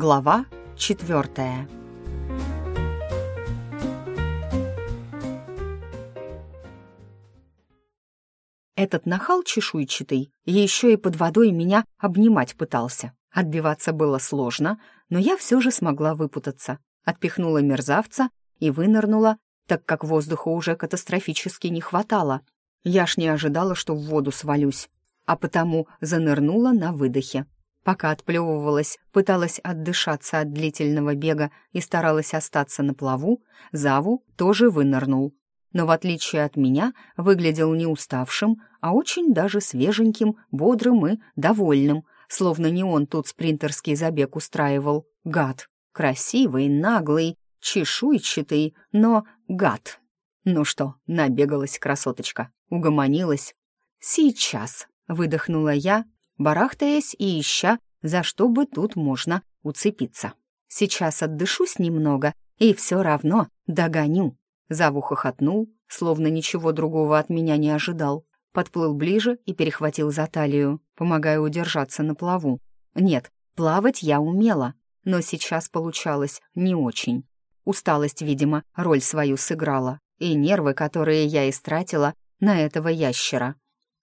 Глава четвертая. Этот нахал чешуйчатый еще и под водой меня обнимать пытался. Отбиваться было сложно, но я все же смогла выпутаться. Отпихнула мерзавца и вынырнула, так как воздуха уже катастрофически не хватало. Я ж не ожидала, что в воду свалюсь, а потому занырнула на выдохе. Пока отплевывалась, пыталась отдышаться от длительного бега и старалась остаться на плаву, Заву тоже вынырнул. Но в отличие от меня, выглядел не уставшим, а очень даже свеженьким, бодрым и довольным, словно не он тут спринтерский забег устраивал. Гад. Красивый, наглый, чешуйчатый, но гад. Ну что, набегалась красоточка, угомонилась. «Сейчас», — выдохнула я, барахтаясь и ища, за что бы тут можно уцепиться. «Сейчас отдышусь немного и все равно догоню». Заву хохотнул, словно ничего другого от меня не ожидал. Подплыл ближе и перехватил за талию, помогая удержаться на плаву. Нет, плавать я умела, но сейчас получалось не очень. Усталость, видимо, роль свою сыграла, и нервы, которые я истратила на этого ящера.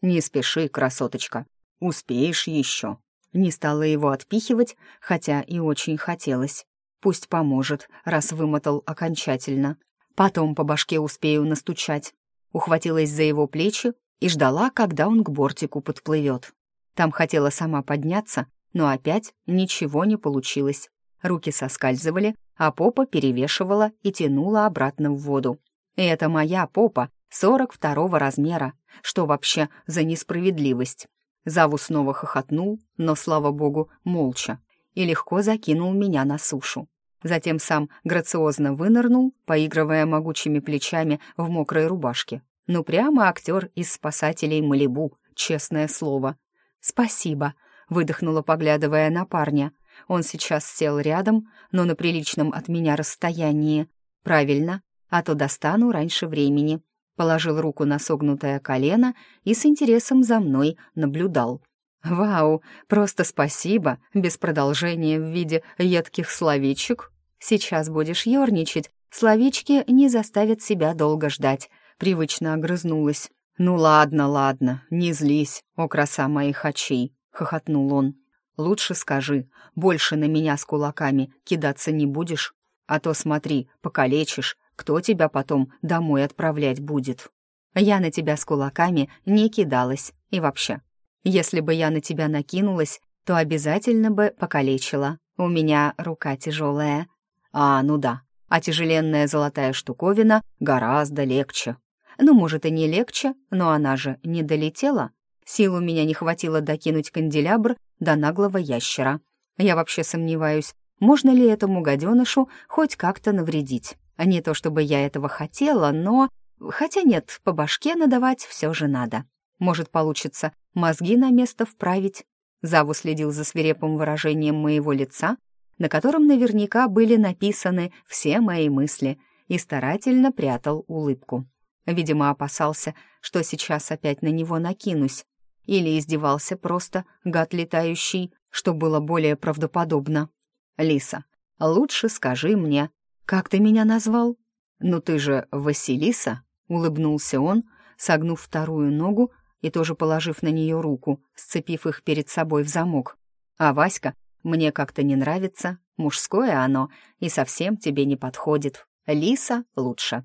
«Не спеши, красоточка, успеешь еще». Не стала его отпихивать, хотя и очень хотелось. Пусть поможет, раз вымотал окончательно. Потом по башке успею настучать. Ухватилась за его плечи и ждала, когда он к бортику подплывет. Там хотела сама подняться, но опять ничего не получилось. Руки соскальзывали, а попа перевешивала и тянула обратно в воду. И это моя попа, сорок второго размера. Что вообще за несправедливость? Заву снова хохотнул, но, слава богу, молча, и легко закинул меня на сушу. Затем сам грациозно вынырнул, поигрывая могучими плечами в мокрой рубашке. Ну, прямо актер из «Спасателей Малибу», честное слово. «Спасибо», — выдохнула, поглядывая на парня. Он сейчас сел рядом, но на приличном от меня расстоянии. «Правильно, а то достану раньше времени». Положил руку на согнутое колено и с интересом за мной наблюдал. «Вау, просто спасибо, без продолжения в виде едких словечек Сейчас будешь ерничать, словечки не заставят себя долго ждать. Привычно огрызнулась. «Ну ладно, ладно, не злись, о краса моих очей», — хохотнул он. «Лучше скажи, больше на меня с кулаками кидаться не будешь? А то смотри, покалечишь, кто тебя потом домой отправлять будет?» «Я на тебя с кулаками не кидалась. И вообще, если бы я на тебя накинулась, то обязательно бы покалечила. У меня рука тяжелая, а, ну да, а тяжеленная золотая штуковина гораздо легче. Ну, может, и не легче, но она же не долетела. Сил у меня не хватило докинуть канделябр до наглого ящера. Я вообще сомневаюсь, можно ли этому гаденышу хоть как-то навредить. А не то чтобы я этого хотела, но... Хотя нет, по башке надавать все же надо. Может, получится мозги на место вправить. Заву следил за свирепым выражением моего лица на котором наверняка были написаны все мои мысли, и старательно прятал улыбку. Видимо, опасался, что сейчас опять на него накинусь, или издевался просто, гад летающий, что было более правдоподобно. «Лиса, лучше скажи мне, как ты меня назвал?» «Ну ты же Василиса?» — улыбнулся он, согнув вторую ногу и тоже положив на нее руку, сцепив их перед собой в замок. А Васька мне как-то не нравится, мужское оно и совсем тебе не подходит. Лиса лучше».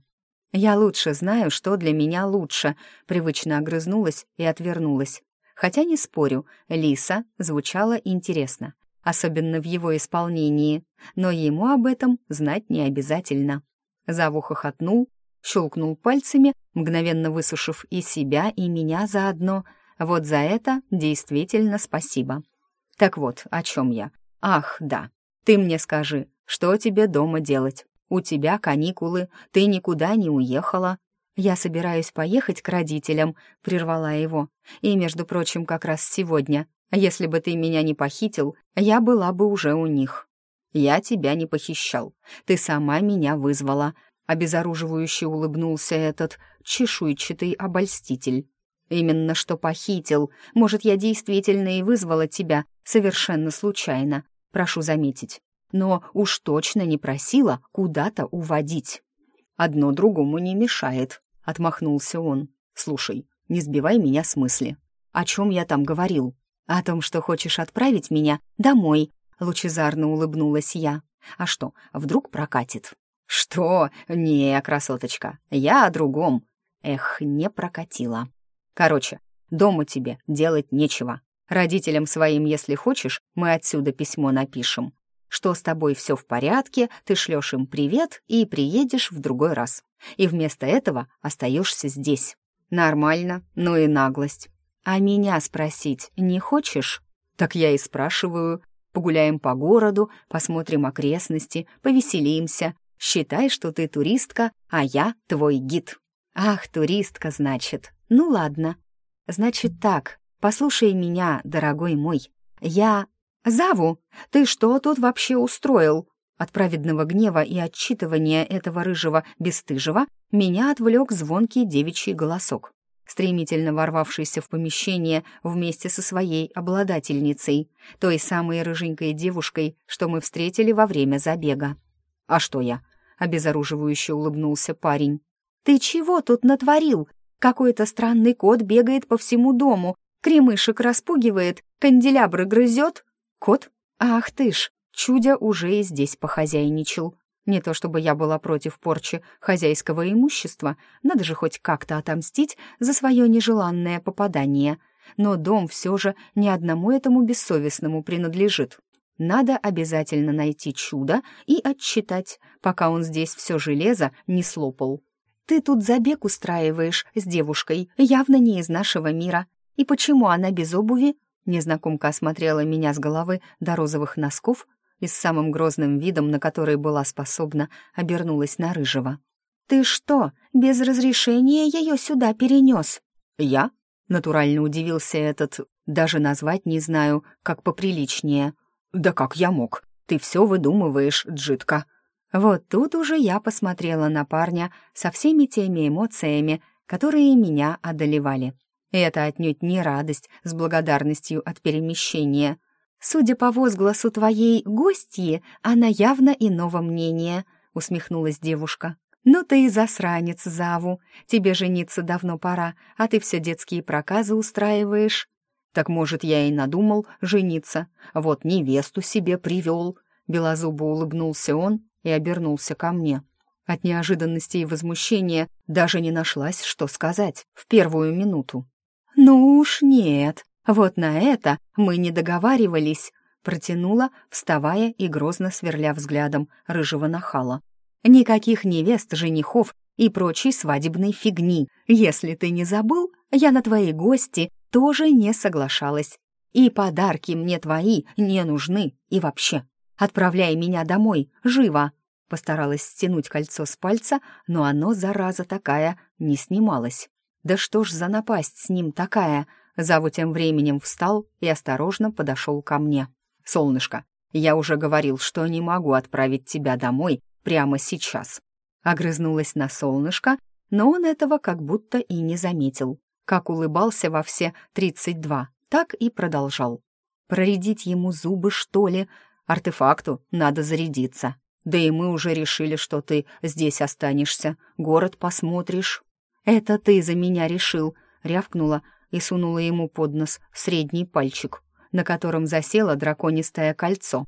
«Я лучше знаю, что для меня лучше», — привычно огрызнулась и отвернулась. Хотя не спорю, Лиса звучала интересно, особенно в его исполнении, но ему об этом знать не обязательно. Заву хохотнул, щелкнул пальцами, мгновенно высушив и себя, и меня заодно. Вот за это действительно спасибо. Так вот, о чем я? Ах, да. Ты мне скажи, что тебе дома делать? У тебя каникулы, ты никуда не уехала. Я собираюсь поехать к родителям, прервала его. И, между прочим, как раз сегодня. Если бы ты меня не похитил, я была бы уже у них. Я тебя не похищал. Ты сама меня вызвала. Обезоруживающе улыбнулся этот чешуйчатый обольститель. «Именно что похитил. Может, я действительно и вызвала тебя совершенно случайно. Прошу заметить. но уж точно не просила куда-то уводить. «Одно другому не мешает», — отмахнулся он. «Слушай, не сбивай меня с мысли. О чем я там говорил? О том, что хочешь отправить меня домой», — лучезарно улыбнулась я. «А что, вдруг прокатит?» «Что? Не, красоточка, я о другом». Эх, не прокатило. Короче, дома тебе делать нечего. Родителям своим, если хочешь, мы отсюда письмо напишем. Что с тобой все в порядке, ты шлешь им привет и приедешь в другой раз. И вместо этого остаешься здесь. Нормально, ну и наглость. А меня спросить не хочешь? Так я и спрашиваю. Погуляем по городу, посмотрим окрестности, повеселимся. Считай, что ты туристка, а я твой гид. Ах, туристка, значит. Ну ладно. Значит так, послушай меня, дорогой мой. Я «Заву, ты что тут вообще устроил?» От праведного гнева и отчитывания этого рыжего бесстыжего меня отвлек звонкий девичий голосок, стремительно ворвавшийся в помещение вместе со своей обладательницей, той самой рыженькой девушкой, что мы встретили во время забега. «А что я?» — обезоруживающе улыбнулся парень. «Ты чего тут натворил? Какой-то странный кот бегает по всему дому, кремышек распугивает, канделябры грызет, Кот? Ах ты ж, чудя уже и здесь похозяйничал. Не то чтобы я была против порчи хозяйского имущества, надо же хоть как-то отомстить за свое нежеланное попадание. Но дом все же ни одному этому бессовестному принадлежит. Надо обязательно найти чудо и отчитать, пока он здесь все железо не слопал. Ты тут забег устраиваешь с девушкой, явно не из нашего мира. И почему она без обуви? Незнакомка осмотрела меня с головы до розовых носков и с самым грозным видом, на который была способна, обернулась на Рыжего. «Ты что, без разрешения ее сюда перенес?» «Я?» — натурально удивился этот, даже назвать не знаю, как поприличнее. «Да как я мог? Ты все выдумываешь, джитка!» Вот тут уже я посмотрела на парня со всеми теми эмоциями, которые меня одолевали. И это отнюдь не радость с благодарностью от перемещения. «Судя по возгласу твоей гостьи, она явно иного мнения», — усмехнулась девушка. «Ну ты и засранец, Заву. Тебе жениться давно пора, а ты все детские проказы устраиваешь». «Так, может, я и надумал жениться. Вот невесту себе привел». Белозубо улыбнулся он и обернулся ко мне. От неожиданности и возмущения даже не нашлась, что сказать в первую минуту. «Ну уж нет, вот на это мы не договаривались», протянула, вставая и грозно сверля взглядом рыжего нахала. «Никаких невест, женихов и прочей свадебной фигни. Если ты не забыл, я на твои гости тоже не соглашалась. И подарки мне твои не нужны. И вообще, отправляй меня домой, живо!» Постаралась стянуть кольцо с пальца, но оно, зараза такая, не снималось. Да что ж за напасть с ним такая? Заву тем временем встал и осторожно подошел ко мне. «Солнышко, я уже говорил, что не могу отправить тебя домой прямо сейчас». Огрызнулась на солнышко, но он этого как будто и не заметил. Как улыбался во все тридцать два, так и продолжал. «Проредить ему зубы, что ли? Артефакту надо зарядиться. Да и мы уже решили, что ты здесь останешься, город посмотришь». «Это ты за меня решил», — рявкнула и сунула ему под нос средний пальчик, на котором засело драконистое кольцо.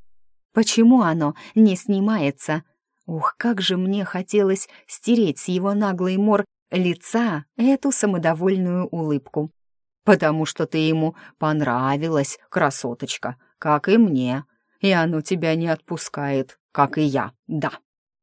«Почему оно не снимается?» Ух, как же мне хотелось стереть с его наглой мор лица эту самодовольную улыбку. «Потому что ты ему понравилась, красоточка, как и мне, и оно тебя не отпускает, как и я, да.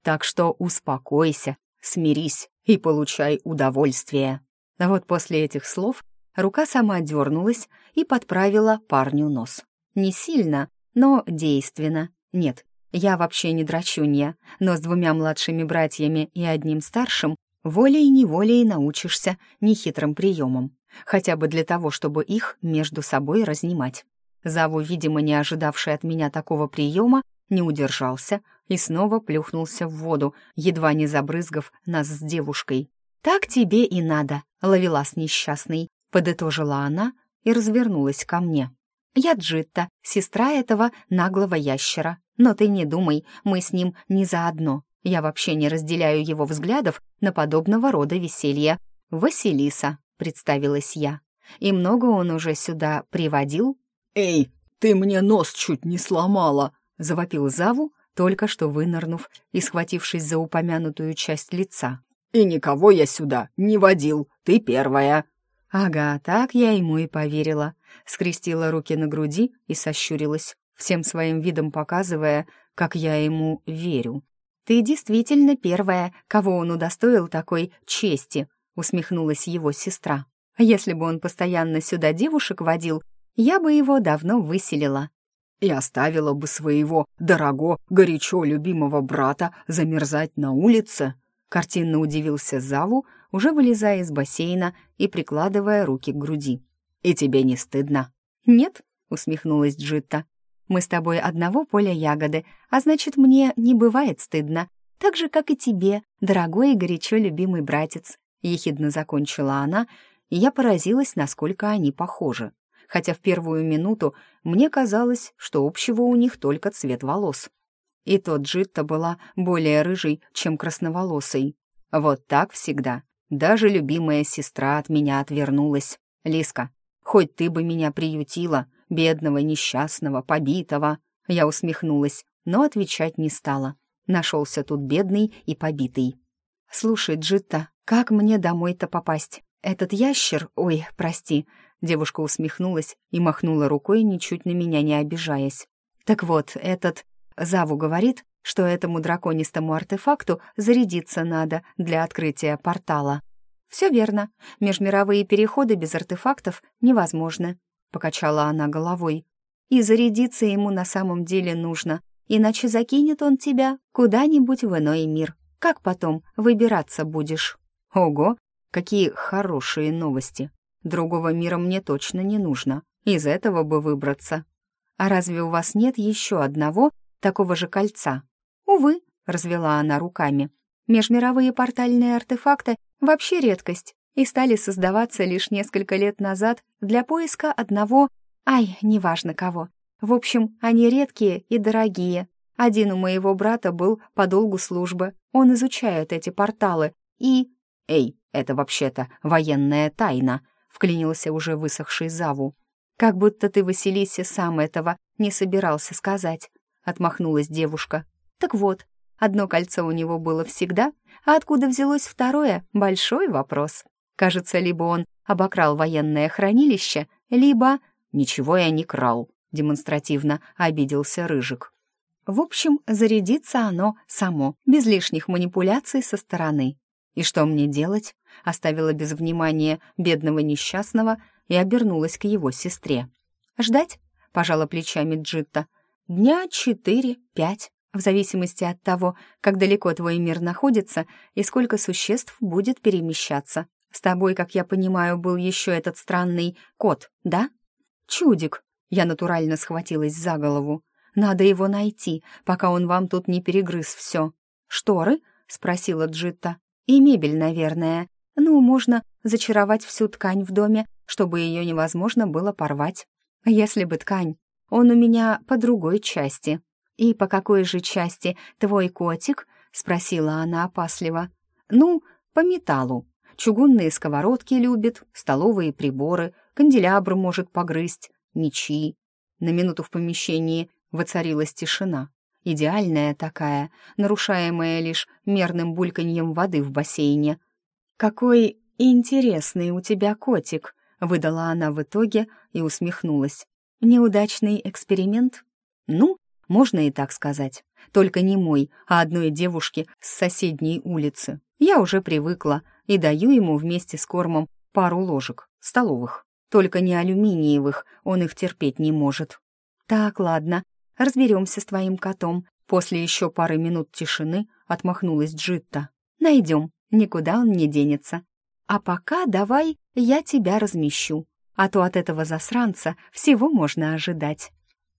Так что успокойся, смирись и получай удовольствие». А вот после этих слов рука сама дернулась и подправила парню нос. Не сильно, но действенно. Нет, я вообще не драчунья, но с двумя младшими братьями и одним старшим волей-неволей научишься нехитрым приемам, хотя бы для того, чтобы их между собой разнимать. Заву, видимо, не ожидавший от меня такого приема, не удержался и снова плюхнулся в воду, едва не забрызгав нас с девушкой. «Так тебе и надо, ловелас несчастный», — подытожила она и развернулась ко мне. Я Джитта, сестра этого наглого ящера. Но ты не думай, мы с ним не заодно. Я вообще не разделяю его взглядов на подобного рода веселье. «Василиса», — представилась я. «И много он уже сюда приводил?» «Эй, ты мне нос чуть не сломала!» — завопил Заву, только что вынырнув и схватившись за упомянутую часть лица. «И никого я сюда не водил, ты первая!» «Ага, так я ему и поверила», — скрестила руки на груди и сощурилась, всем своим видом показывая, как я ему верю. «Ты действительно первая, кого он удостоил такой чести», — усмехнулась его сестра. «Если бы он постоянно сюда девушек водил, я бы его давно выселила» и оставила бы своего дорого, горячо любимого брата замерзать на улице?» Картинно удивился Заву, уже вылезая из бассейна и прикладывая руки к груди. «И тебе не стыдно?» «Нет», — усмехнулась Джитта. «Мы с тобой одного поля ягоды, а значит, мне не бывает стыдно. Так же, как и тебе, дорогой и горячо любимый братец», — ехидно закончила она, и я поразилась, насколько они похожи хотя в первую минуту мне казалось, что общего у них только цвет волос. И тот Джитта была более рыжей, чем красноволосой. Вот так всегда. Даже любимая сестра от меня отвернулась. «Лиска, хоть ты бы меня приютила, бедного, несчастного, побитого!» Я усмехнулась, но отвечать не стала. Нашелся тут бедный и побитый. «Слушай, Джитта, как мне домой-то попасть? Этот ящер, ой, прости, Девушка усмехнулась и махнула рукой, ничуть на меня не обижаясь. «Так вот, этот Заву говорит, что этому драконистому артефакту зарядиться надо для открытия портала». «Все верно. Межмировые переходы без артефактов невозможны», — покачала она головой. «И зарядиться ему на самом деле нужно, иначе закинет он тебя куда-нибудь в иной мир. Как потом выбираться будешь?» «Ого, какие хорошие новости!» Другого мира мне точно не нужно. Из этого бы выбраться. А разве у вас нет еще одного такого же кольца? Увы, развела она руками. Межмировые портальные артефакты вообще редкость и стали создаваться лишь несколько лет назад для поиска одного, ай, неважно кого. В общем, они редкие и дорогие. Один у моего брата был по долгу службы. Он изучает эти порталы и... Эй, это вообще-то военная тайна, вклинился уже высохший Заву. «Как будто ты, Василисе, сам этого не собирался сказать», — отмахнулась девушка. «Так вот, одно кольцо у него было всегда, а откуда взялось второе — большой вопрос. Кажется, либо он обокрал военное хранилище, либо... Ничего я не крал», — демонстративно обиделся Рыжик. В общем, зарядится оно само, без лишних манипуляций со стороны. И что мне делать? Оставила без внимания бедного несчастного и обернулась к его сестре. «Ждать?» — пожала плечами Джитта. «Дня четыре-пять, в зависимости от того, как далеко твой мир находится и сколько существ будет перемещаться. С тобой, как я понимаю, был еще этот странный кот, да?» «Чудик!» — я натурально схватилась за голову. «Надо его найти, пока он вам тут не перегрыз все». «Шторы?» — спросила Джитта. И мебель, наверное. Ну, можно зачаровать всю ткань в доме, чтобы ее невозможно было порвать. Если бы ткань. Он у меня по другой части. И по какой же части твой котик? Спросила она опасливо. Ну, по металлу. Чугунные сковородки любит, столовые приборы, канделябр может погрызть, мечи. На минуту в помещении воцарилась тишина идеальная такая, нарушаемая лишь мерным бульканьем воды в бассейне. «Какой интересный у тебя котик!» — выдала она в итоге и усмехнулась. «Неудачный эксперимент?» «Ну, можно и так сказать. Только не мой, а одной девушки с соседней улицы. Я уже привыкла и даю ему вместе с кормом пару ложек, столовых. Только не алюминиевых, он их терпеть не может. Так, ладно, разберемся с твоим котом». После еще пары минут тишины отмахнулась Джитта. «Найдем, никуда он не денется. А пока давай я тебя размещу, а то от этого засранца всего можно ожидать».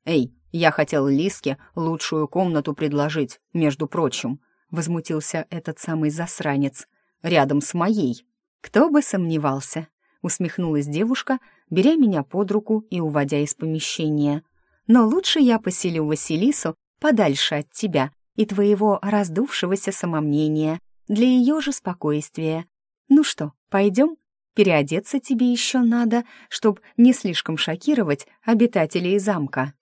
«Эй, я хотел Лиске лучшую комнату предложить, между прочим», возмутился этот самый засранец. «Рядом с моей». «Кто бы сомневался», — усмехнулась девушка, беря меня под руку и уводя из помещения. «Но лучше я поселю Василису подальше от тебя и твоего раздувшегося самомнения, для ее же спокойствия. Ну что, пойдем? Переодеться тебе еще надо, чтобы не слишком шокировать обитателей замка».